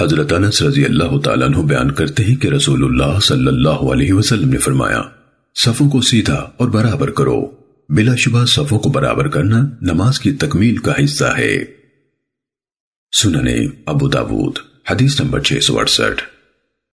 حضرت انس رضی اللہ تعالیٰ عنہ بیان کرتے ہیں کہ رسول اللہ صلی اللہ علیہ وسلم نے فرمایا، صفوں کو سیدھا اور برابر کرو۔ بلا شبہ صفوں کو برابر کرنا نماز کی تکمیل کا حصہ ہے۔ سننے ابو داود، حدیث نمبر 668